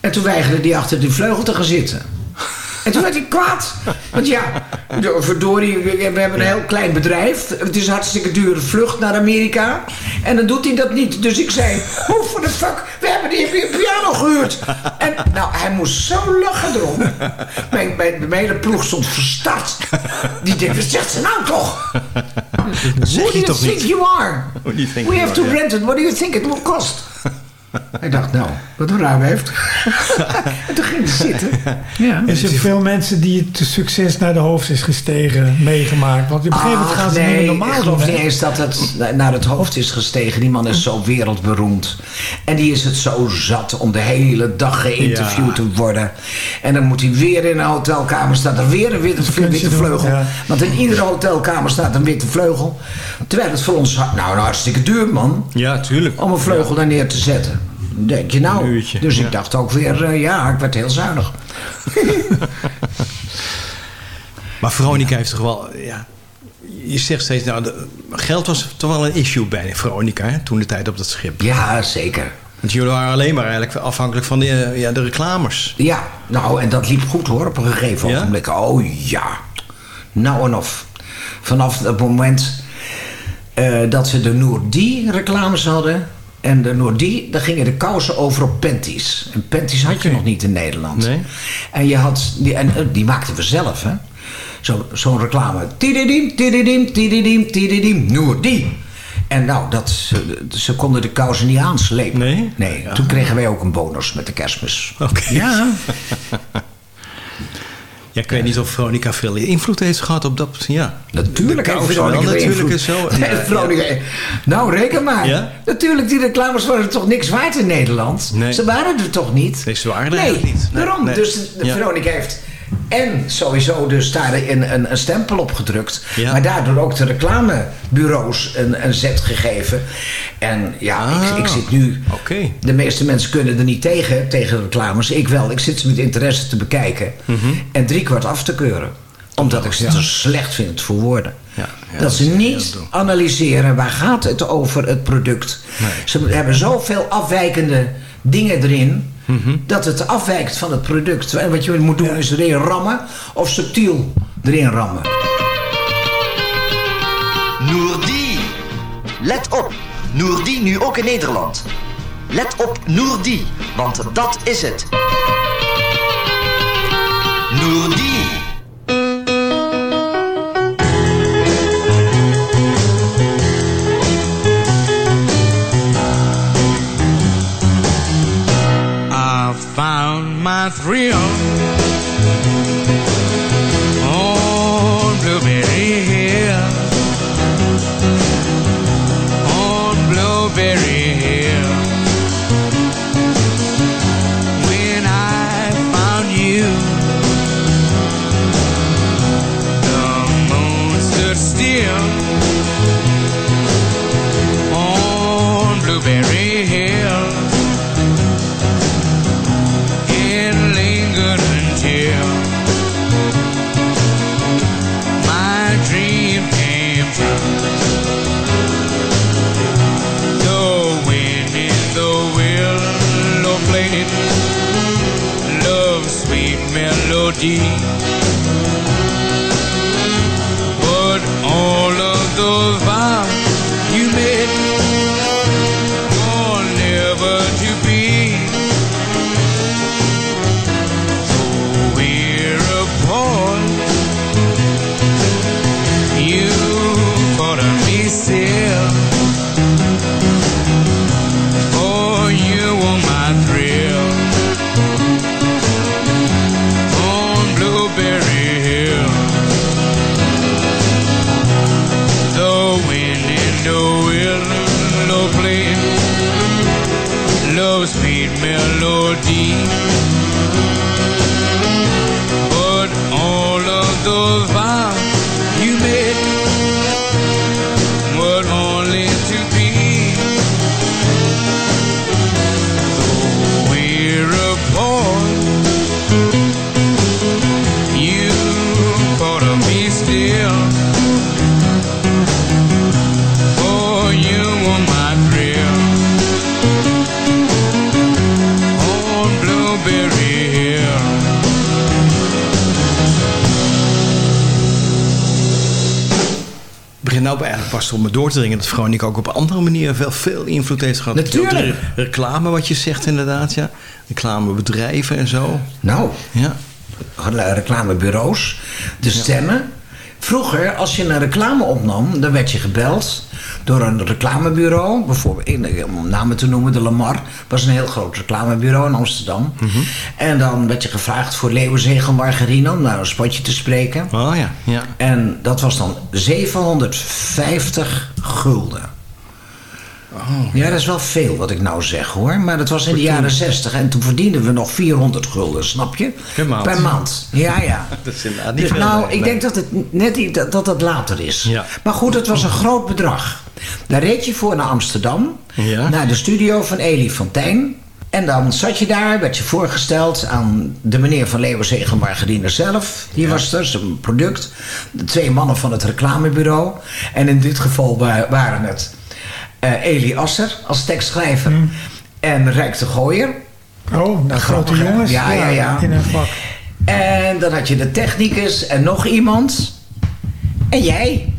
En toen weigerde die achter die vleugel te gaan zitten. En toen werd hij kwaad. Want ja, verdorie, we hebben een heel klein bedrijf. Het is een hartstikke dure vlucht naar Amerika. En dan doet hij dat niet. Dus ik zei, hoe voor de fuck, we hebben die een piano gehuurd. En nou, hij moest zo lachen erom. Mijn, mijn, mijn hele ploeg stond verstart. Die denkt, wat zegt ze nou toch? Who do you think you are? Who do you think We have to rent it. What do you think it will cost? Ik dacht, nou, wat een raar heeft. en toen ging hij zitten. Ja. Er zijn veel mensen die het succes naar de hoofd is gestegen meegemaakt. Want op een gegeven moment gaan ze nee, niet normaal ik geloof niet eens dat het na- naar het hoofd is gestegen. Die man is zo wereldberoemd. En die is het zo zat om de hele dag geïnterviewd Ja. te worden. En dan moet hij weer in een hotelkamer staan. Er weer een witte, witte doen, vleugel. ja. Want in iedere hotelkamer staat een witte vleugel. Terwijl het voor ons nou, nou hartstikke duur, man. Ja, tuurlijk. Om een vleugel daar neer te zetten. Denk je nou? Uurtje, dus ja. ik dacht ook weer, eh, ja, ik werd heel zuinig. Maar Veronica heeft toch wel... Ja, je zegt steeds, nou, de, geld was toch wel een issue bij Veronica, hè, toen de tijd op dat schip. Ja, zeker. Want jullie waren alleen maar eigenlijk afhankelijk van de, eh, ja, de reclames. Ja, nou, en dat liep goed hoor, op een gegeven Ja? ogenblik. Oh ja, nou en of. Vanaf het moment eh, dat ze de Noordi reclames hadden... en de Noordi, daar gingen de kousen over op panties. En panties had je nog niet in Nederland. Nee. En, je had, die, en eh, die maakten we zelf, hè. Zo- Zo'n reclame. Tididim, tididim, tididim, tididim, Noordi. En nou, dat, ze, ze konden de kousen niet aanslepen. Nee? Nee, toen kregen wij ook een bonus met de kerstmis. Oké. Ja. Ja, ik weet niet of Veronica veel invloed heeft gehad op dat... Ja. Natuurlijk heeft Veronica natuurlijk is zo. Ja, Veronica- Nou, reken maar. Ja? Natuurlijk, die reclames waren toch niks waard in Nederland? Nee. Ze waren er toch niet? Nee, ze waren er nee, niet. Nee, daarom. nee. Dus. Veronica heeft... En sowieso dus daar een, een, stempel op gedrukt. Ja. Maar daardoor ook de reclamebureaus een, een zet gegeven. En ja, ik, ik zit nu... Ah, Oké. De meeste mensen kunnen er niet tegen, tegen reclames. Ik wel. Ik zit ze met interesse te bekijken. Mhm. En driekwart af te keuren. Omdat ik ze te slecht vind voor woorden. Ja, ja, dat ze niet analyseren waar gaat het over het product. Ze hebben zoveel afwijkende dingen erin. Mhm. Dat het afwijkt van het product. En wat je moet doen is erin rammen of subtiel erin rammen. Noordi. Let op. Noordi nu ook in Nederland. Let op Noordi, want dat is het. Noordi. Found my thrill om me door te dringen dat Veronica ook op andere manieren veel, veel invloed heeft gehad. Natuurlijk. Reclame, wat je zegt inderdaad, ja. Reclamebedrijven en zo. Nou, ja. reclamebureaus, de stemmen. Vroeger, als je een reclame opnam, dan werd je gebeld door een reclamebureau. Bijvoorbeeld, om namen te noemen, de Lamar was een heel groot reclamebureau in Amsterdam. Mhm. En dan werd je gevraagd voor Leeuwenzegel Margarine om naar een spotje te spreken. Oh ja, ja. En dat was dan 750 gulden. Oh, Ja, dat is wel veel wat ik nou zeg hoor. Maar dat was in de jaren 60 en toen verdienden we nog 400 gulden, snap je? Per maand. Per maand. Ja, ja. Dat is inderdaad niet Dus veel. nou, ik denk dat het net dat, dat het later is. Ja. Maar goed, het was een groot bedrag. Daar reed je voor naar Amsterdam, Ja. naar de studio van Elie Fontijn. En dan zat je daar, werd je voorgesteld aan de meneer van Leeuwenzegel Margarine zelf. Die was er, zijn product. De twee mannen van het reclamebureau. En in dit geval wa- waren het eh Elie Asser als tekstschrijver. En Rijk de Gooier. Oh, nou, grote jongens. Ja, ja, ja. In een vak. En dan had je de technicus en nog iemand. En jij.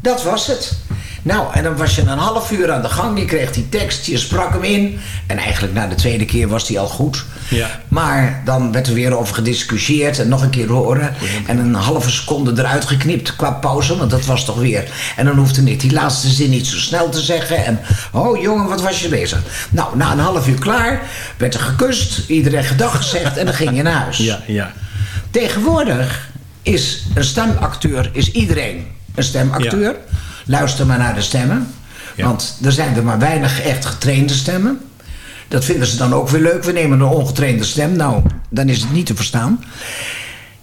Dat was het. Nou, en dan was je een half uur aan de gang. Je kreeg die tekst, je sprak hem in. En eigenlijk na de tweede keer was die al goed. Ja. Maar dan werd er weer over gediscussieerd en nog een keer horen. En een halve seconde eruit geknipt qua pauze, want dat was toch weer. En dan hoefde niet die laatste zin niet zo snel te zeggen. En, oh jongen, wat was je bezig? Nou, na een half uur klaar, werd er gekust, iedereen gedag gezegd en dan ging je naar huis. Ja, ja. Tegenwoordig is een stemacteur, is iedereen een stemacteur. Luister maar naar de stemmen. Want er zijn er maar weinig echt getrainde stemmen. Dat vinden ze dan ook weer leuk. We nemen een ongetrainde stem. Nou, dan is het niet te verstaan.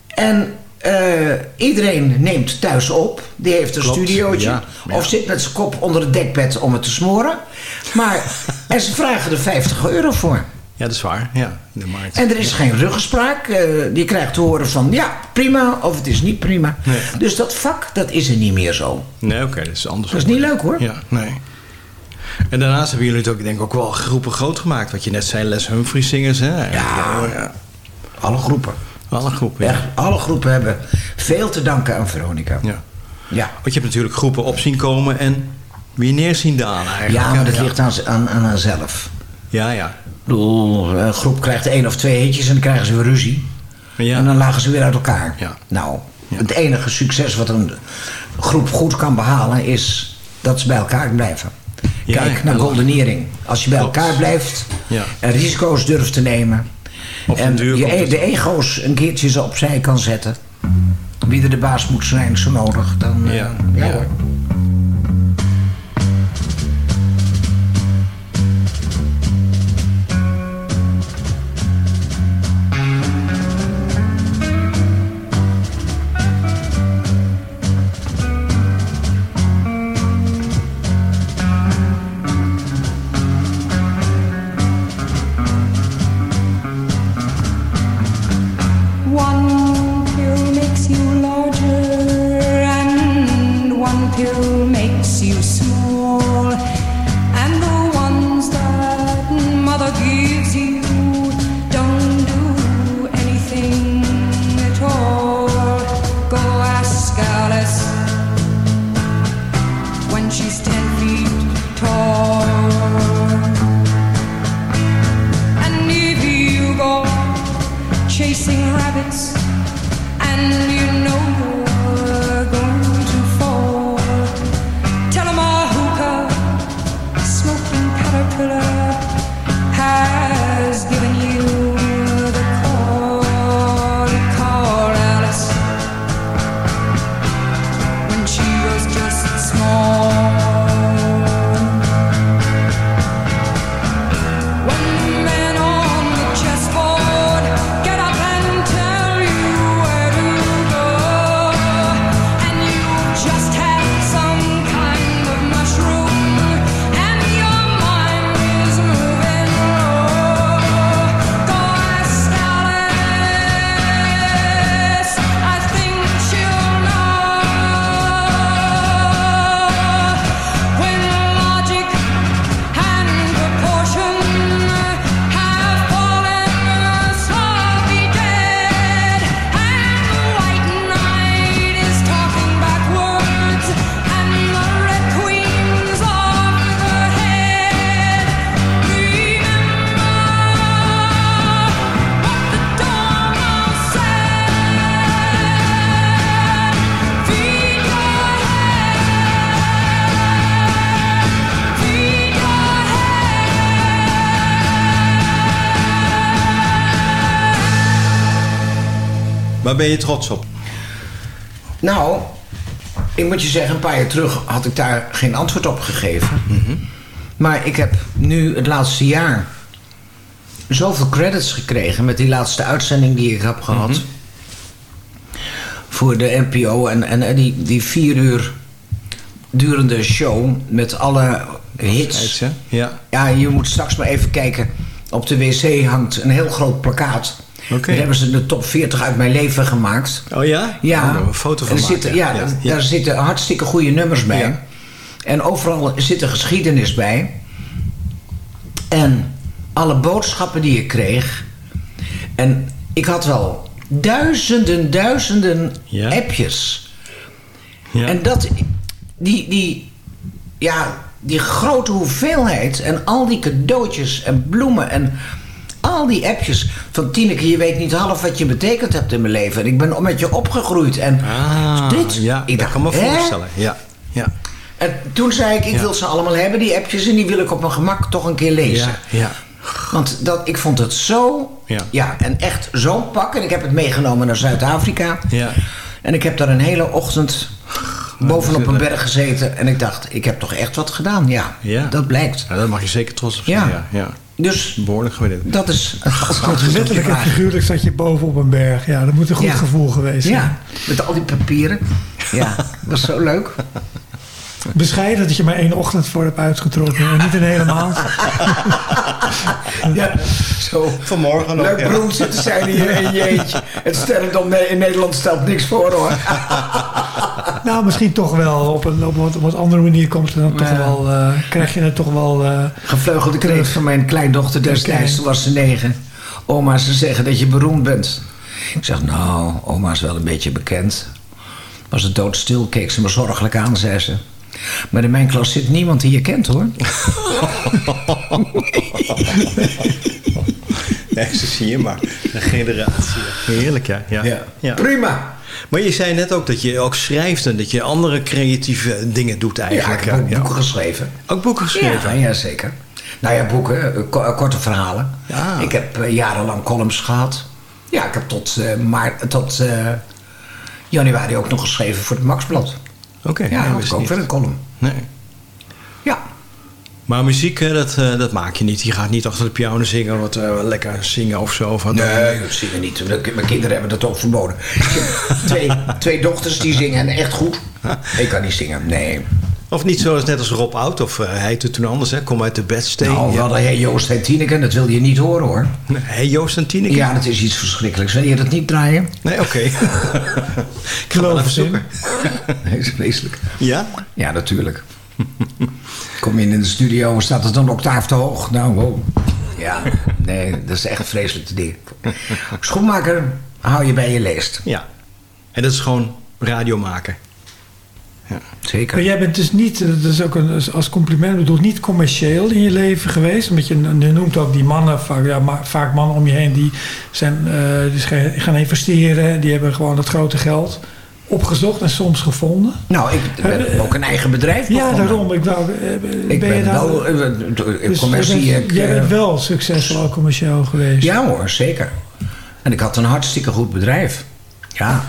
En eh, iedereen neemt thuis op. Die heeft een Klopt, studiootje. ja, ja. Of zit met zijn kop onder het dekbed om het te smoren. Maar, en ze vragen er 50 euro voor. Ja, dat is waar. Ja, de markt. En er is geen ruggespraak. eh, die krijgt te horen van ja, prima of het is niet prima. Nee. Dus dat vak, dat is er niet meer zo. Nee, oké, dat is anders. Dat is niet leuk hoor. Ja, nee. En daarnaast hebben jullie het ook, denk ik, ook wel groepen groot gemaakt. Wat je net zei, Les Humphries zingers, hè? Ja, ja. Alle groepen. Alle groepen, ja. Echt, alle groepen hebben veel te danken aan Veronica. Ja. Ja. Want je hebt natuurlijk groepen op zien komen en weer neer zien dalen eigenlijk. Ja, maar dat ja. ligt aan, aan, aan haarzelf. Ja, ja. Bedoel, een groep krijgt één of twee hitjes en dan krijgen ze weer ruzie. Ja. En dan lagen ze weer uit elkaar. Ja. Nou, het enige succes wat een groep goed kan behalen is dat ze bij elkaar blijven. Kijk naar Goldenering. Als je bij Klopt. elkaar blijft en risico's durft te nemen. Op en je, e- het- de ego's een keertje zo opzij kan zetten. Wie er de baas moet zijn, zo nodig. Dan, ja ja. hoor. Waar ben je trots op? Nou, ik moet je zeggen, een paar jaar terug had ik daar geen antwoord op gegeven. Maar ik heb nu het laatste jaar zoveel credits gekregen met die laatste uitzending die ik heb gehad. Voor de NPO en, en, en die, die vier uur durende show met alle hits. Ja. Ja, je moet straks maar even kijken. Op de wc hangt een heel groot plakkaat. Daar hebben ze de top 40 uit mijn leven gemaakt. Oh ja? Ja. Oh, een foto van En maken. zitten, ja, Ja, daar- ja. daar zitten hartstikke goede nummers bij. Ja. En overal zit er geschiedenis bij. En alle boodschappen die ik kreeg. En ik had wel duizenden, duizenden appjes. En dat, die, die, ja, die grote hoeveelheid en al die cadeautjes en bloemen en al die appjes van Tineke, je weet niet half wat je betekend hebt in mijn leven. En ik ben met je opgegroeid. En Ah, dit, ja, ik dat kan me voorstellen. Ja, ja. En toen zei ik, ik Ja. wil ze allemaal hebben, die appjes. En die wil ik op mijn gemak toch een keer lezen. Ja, ja. Want dat, ik vond het zo... Ja. en echt zo'n pak. En ik heb het meegenomen naar Zuid-Afrika. Ja. En ik heb daar een hele ochtend bovenop een berg gezeten. En ik dacht, ik heb toch echt wat gedaan. Ja, Ja. dat blijkt. Ja, daar mag je zeker trots op zijn. Ja. Ja. Ja. Dus Behoorlijk gewaardeerd. dat is Letterlijk en figuurlijk zat je boven op een berg. Ja, dat moet een goed Ja. gevoel geweest zijn. Ja, met al die papieren. Ja, dat was zo leuk. Bescheiden dat je maar één ochtend voor hebt uitgetrokken en niet een hele maand. Ja, zo. Vanmorgen Leuk beroemd zitten zijn hier in je eentje. Het stellendom in Nederland stelt niks voor hoor. Nou, misschien toch wel. Op een, op een, wat- op wat andere manier komt het dan toch wel, eh, krijg je het toch wel... eh, Gevleugelde kreet van mijn kleindochter destijds, toen was ze negen. Oma, ze zeggen dat je beroemd bent. Ik zeg, nou, oma is wel een beetje bekend. Was het doodstil, keek ze me zorgelijk aan, zei ze. Maar in mijn klas zit niemand die je kent, hoor. Nee, zo zie je maar. Een generatie. Heerlijk, ja. ja. Ja. Prima. Maar je zei net ook dat je ook schrijft en dat je andere creatieve dingen doet Ja, eigenlijk. ik heb ook boeken geschreven. Ook boeken geschreven? Ja, ja, zeker. Nou ja, boeken, eh, eh, korte verhalen. Ja. Ik heb eh, jarenlang columns gehad. Ja, ik heb tot, maart, tot januari ook nog geschreven voor het Maxblad. Oké. ja, nee, had wist ik ook niet. weer een column. Nee. Ja. Maar muziek, dat, eh, dat maak je niet. Je gaat niet achter de piano zingen, wat eh, lekker zingen of zo. Of wat dan. Nee, dat zingen niet. Mijn kinderen hebben dat ook verboden. Ik twee, twee dochters die zingen en echt goed. Ik kan niet zingen, nee. Of niet zoals net als Rob Oud, of eh, hij heette toen anders, hè? Kom uit de bedsteen. Nou, we ja. hadden hey Joost en Tineke, dat wil je niet horen hoor. Hey Joost en Tineke? Ja, dat is iets verschrikkelijks. Wil je dat niet draaien? Nee, oké. Ik wel even zoeken. Nee, is vreselijk. Ja? Ja, natuurlijk. Kom je in de studio en staat het een octaaf te hoog. Nou, wow. Ja, nee, dat is echt vreselijk te ding. Schoenmaker, hou je bij je leest. Ja. En dat is gewoon radio maken. Zeker. Maar jij bent dus niet, dat is ook een, als compliment bedoeld, niet commercieel in je leven geweest. Omdat je, je noemt ook die mannen, vaak, ja, vaak mannen om je heen, die, zijn, eh, die gaan- gaan investeren. Die hebben gewoon dat grote geld opgezocht en soms gevonden. Nou, ik ben ook een eigen bedrijf Ja, daarom. Ik, wou, eh, Ik ben, wel, eh, dus commercie, Jij bent, ik, jij eh, bent wel succesvol commercieel geweest. Ja hoor, zeker. En ik had een hartstikke goed bedrijf. Ja.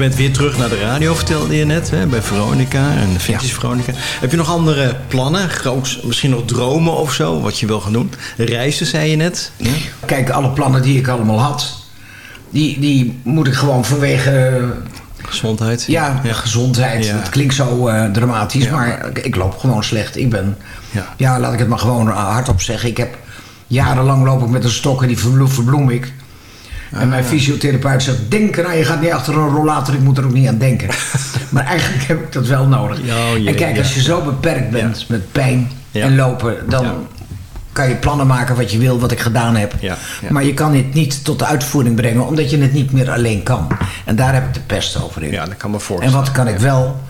Bent weer terug naar de radio, vertelde je net, hè, bij Veronica en de Vintage Veronica. Heb je nog andere plannen, groots, misschien nog dromen of zo, wat je wil gaan doen? Reizen, zei je net. Ja? Kijk, alle plannen die ik allemaal had, die, die moet ik gewoon vanwege... eh, Gezondheid. Ja, gezondheid. Ja. Dat klinkt zo eh, dramatisch, Ja. maar ik, ik loop gewoon slecht. Ik ben, Ja. ja. laat ik het maar gewoon hardop zeggen. Ik heb jarenlang loop ik met een stok en die verbloem, verbloem En mijn ja. fysiotherapeut zegt, denk eraan, je gaat niet achter een rollator, ik moet er ook niet aan denken. maar eigenlijk heb ik dat wel nodig. Oh, jee, en kijk, als je zo beperkt bent met pijn en lopen, dan kan je plannen maken wat je wil, wat ik gedaan heb. Ja, ja. Maar je kan het niet tot de uitvoering brengen, omdat je het niet meer alleen kan. En daar heb ik de pest over in. Ja, dat kan me En voorstellen. wat kan ik wel?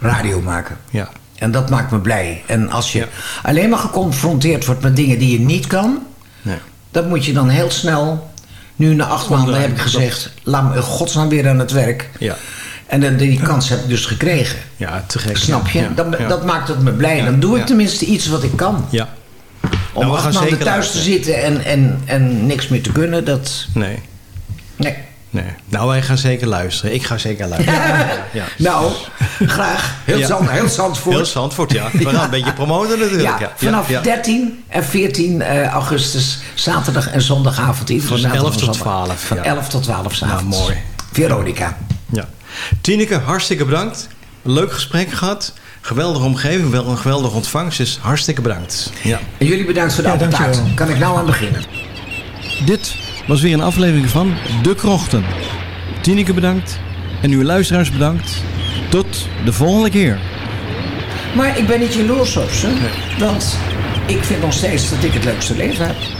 Radio maken. Ja. En dat maakt me blij. En als je alleen maar geconfronteerd wordt met dingen die je niet kan, Nee. dan moet je dan heel snel. Nu na acht maanden heb ik gezegd, laat me in godsnaam weer aan het werk. Ja. En dan, die kans heb ik dus gekregen. Ja, te gek. Snap je? Ja. Dat maakt het me blij. Dan doe ik tenminste iets wat ik kan. Ja. Om Nou, we acht maanden thuis te zitten en, en, en niks meer te kunnen, dat... Nee. Nee. Nee. Nou, wij gaan zeker luisteren. Ik ga zeker luisteren. ja. Nou, graag. Heel, Ja. Zand, heel Zandvoort. Heel Zandvoort, ja. We gaan een beetje promoten natuurlijk. Ja, Ja, vanaf ja. 13 en 14 eh, augustus, zaterdag en zondagavond. Iedere Van zaterdag 11 en tot zondag. 12, Van ja. 11 tot 12 s'avonds. Nou, mooi. Veronica. Ja. Tineke, hartstikke bedankt. Leuk gesprek gehad. Geweldige omgeving, wel een geweldige ontvangst. Dus hartstikke bedankt. Ja. En jullie bedankt voor de Ja. Kan ik nou aan beginnen? Dit was weer een aflevering van De Krochten. Tineke bedankt. En uw luisteraars bedankt. Tot de volgende keer. Maar ik ben niet jaloers op ze. Want ik vind nog steeds dat ik het leukste leven heb.